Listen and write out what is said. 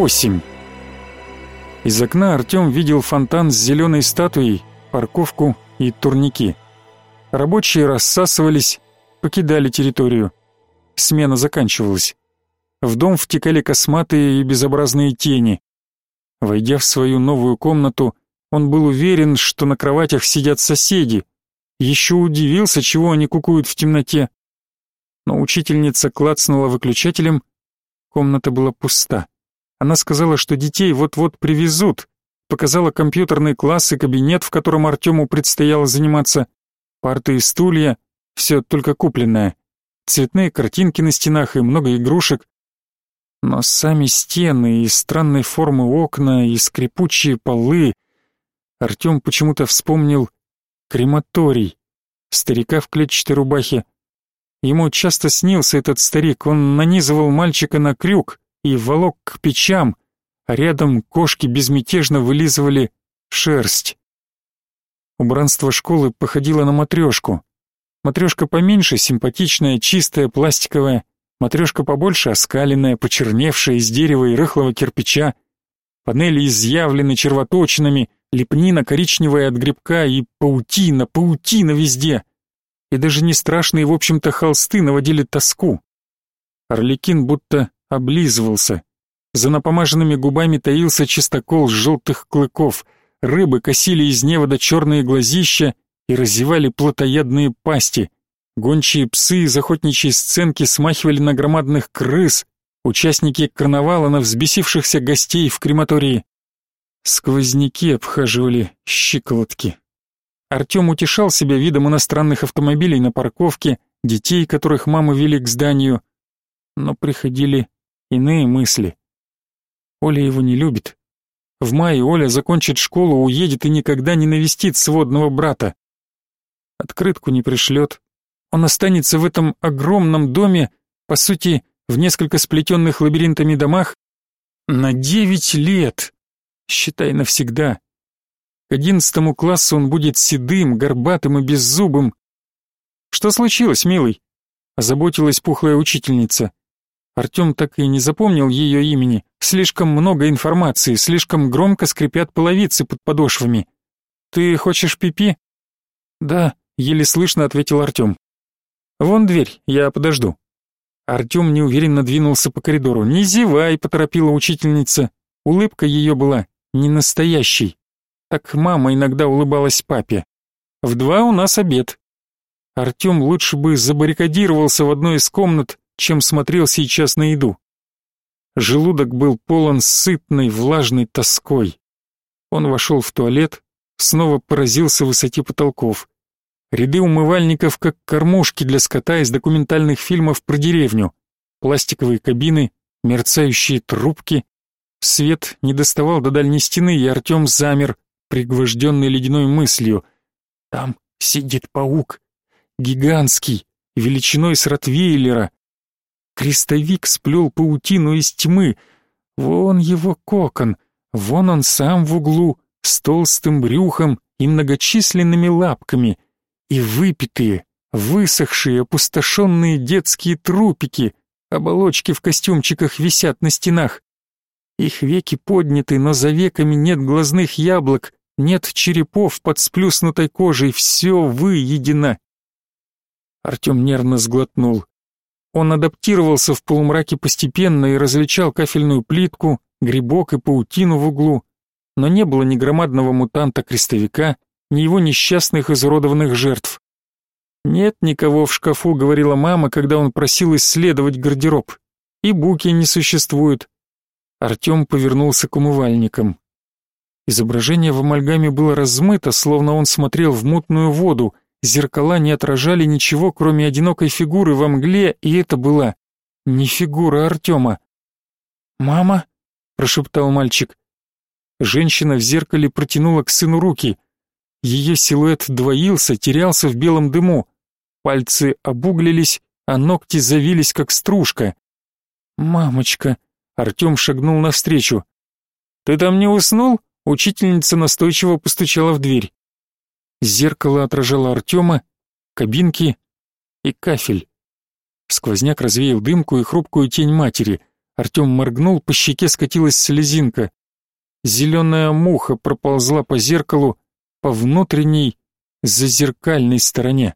восемь. Из окна Артем видел фонтан с зеленой статуей, парковку и турники. Рабочие рассасывались, покидали территорию. Смена заканчивалась. В дом втекали косматые и безобразные тени. Войдя в свою новую комнату, он был уверен, что на кроватях сидят соседи. Еще удивился, чего они кукуют в темноте. Но учительница клацнула выключателем. Комната была пуста. Она сказала, что детей вот-вот привезут. Показала компьютерный класс и кабинет, в котором Артему предстояло заниматься. Парты и стулья, все только купленное. Цветные картинки на стенах и много игрушек. Но сами стены и странной формы окна и скрипучие полы... Артем почему-то вспомнил крематорий, старика в клетчатой рубахе. Ему часто снился этот старик, он нанизывал мальчика на крюк и волок к печам, а рядом кошки безмятежно вылизывали шерсть. Убранство школы походило на матрешку. Матрешка поменьше, симпатичная, чистая, пластиковая. Матрешка побольше, оскаленная, почерневшая из дерева и рыхлого кирпича. Панели изъявлены червоточинами, лепнина коричневая от грибка и паутина, паутина везде. И даже не страшные, в общем-то, холсты наводили тоску. Орликин будто облизывался. За напомаженными губами таился чистокол желтых клыков. Рыбы косили из невода черные глазища и разевали плотоядные пасти. Гончие псы из охотничьей сценки смахивали на громадных крыс, участники карнавала на взбесившихся гостей в крематории. Сквозняки обхаживали щиколотки. Артем утешал себя видом иностранных автомобилей на парковке, детей, которых мамы вели к зданию, но приходили иные мысли. Оля его не любит. В мае Оля закончит школу, уедет и никогда не навестит сводного брата открытку не пришлет. Он останется в этом огромном доме, по сути, в несколько сплетенных лабиринтами домах, на девять лет, считай навсегда. К одиннадцатому классу он будет седым, горбатым и беззубым. «Что случилось, милый?» — озаботилась пухлая учительница. Артем так и не запомнил ее имени. Слишком много информации, слишком громко скрипят половицы под подошвами. «Ты хочешь пипи?» -пи? «Да», еле слышно ответил Артем. Вон дверь, я подожду. Артем неуверенно двинулся по коридору. «Не зевай», — поторопила учительница. Улыбка ее была не настоящей. Так мама иногда улыбалась папе. «В два у нас обед». Артем лучше бы забаррикадировался в одной из комнат, чем смотрел сейчас на еду. Желудок был полон сытной, влажной тоской. Он вошел в туалет, снова поразился высоте потолков. Ряды умывальников, как кормушки для скота из документальных фильмов про деревню. Пластиковые кабины, мерцающие трубки. Свет не доставал до дальней стены, и Артем замер, пригвожденный ледяной мыслью. Там сидит паук. Гигантский, величиной с ротвейлера. Крестовик сплел паутину из тьмы. Вон его кокон, вон он сам в углу, с толстым брюхом и многочисленными лапками — и выпитые, высохшие, опустошенные детские трупики, оболочки в костюмчиках висят на стенах. Их веки подняты, но за веками нет глазных яблок, нет черепов под сплюснутой кожей, все выедено. Артем нервно сглотнул. Он адаптировался в полумраке постепенно и различал кафельную плитку, грибок и паутину в углу, но не было ни громадного мутанта-крестовика, ни его несчастных изуродованных жертв. «Нет никого в шкафу», — говорила мама, когда он просил исследовать гардероб. «И буки не существует». Артем повернулся к умывальникам. Изображение в амальгаме было размыто, словно он смотрел в мутную воду, зеркала не отражали ничего, кроме одинокой фигуры во мгле, и это была не фигура Артема. «Мама?» — прошептал мальчик. Женщина в зеркале протянула к сыну руки — ее силуэт двоился, терялся в белом дыму. Пальцы обуглились, а ногти завились, как стружка. «Мамочка!» — Артем шагнул навстречу. «Ты там не уснул?» — учительница настойчиво постучала в дверь. Зеркало отражало Артема, кабинки и кафель. Сквозняк развеял дымку и хрупкую тень матери. Артем моргнул, по щеке скатилась слезинка. Зеленая муха проползла по зеркалу, по внутренней, зазеркальной стороне.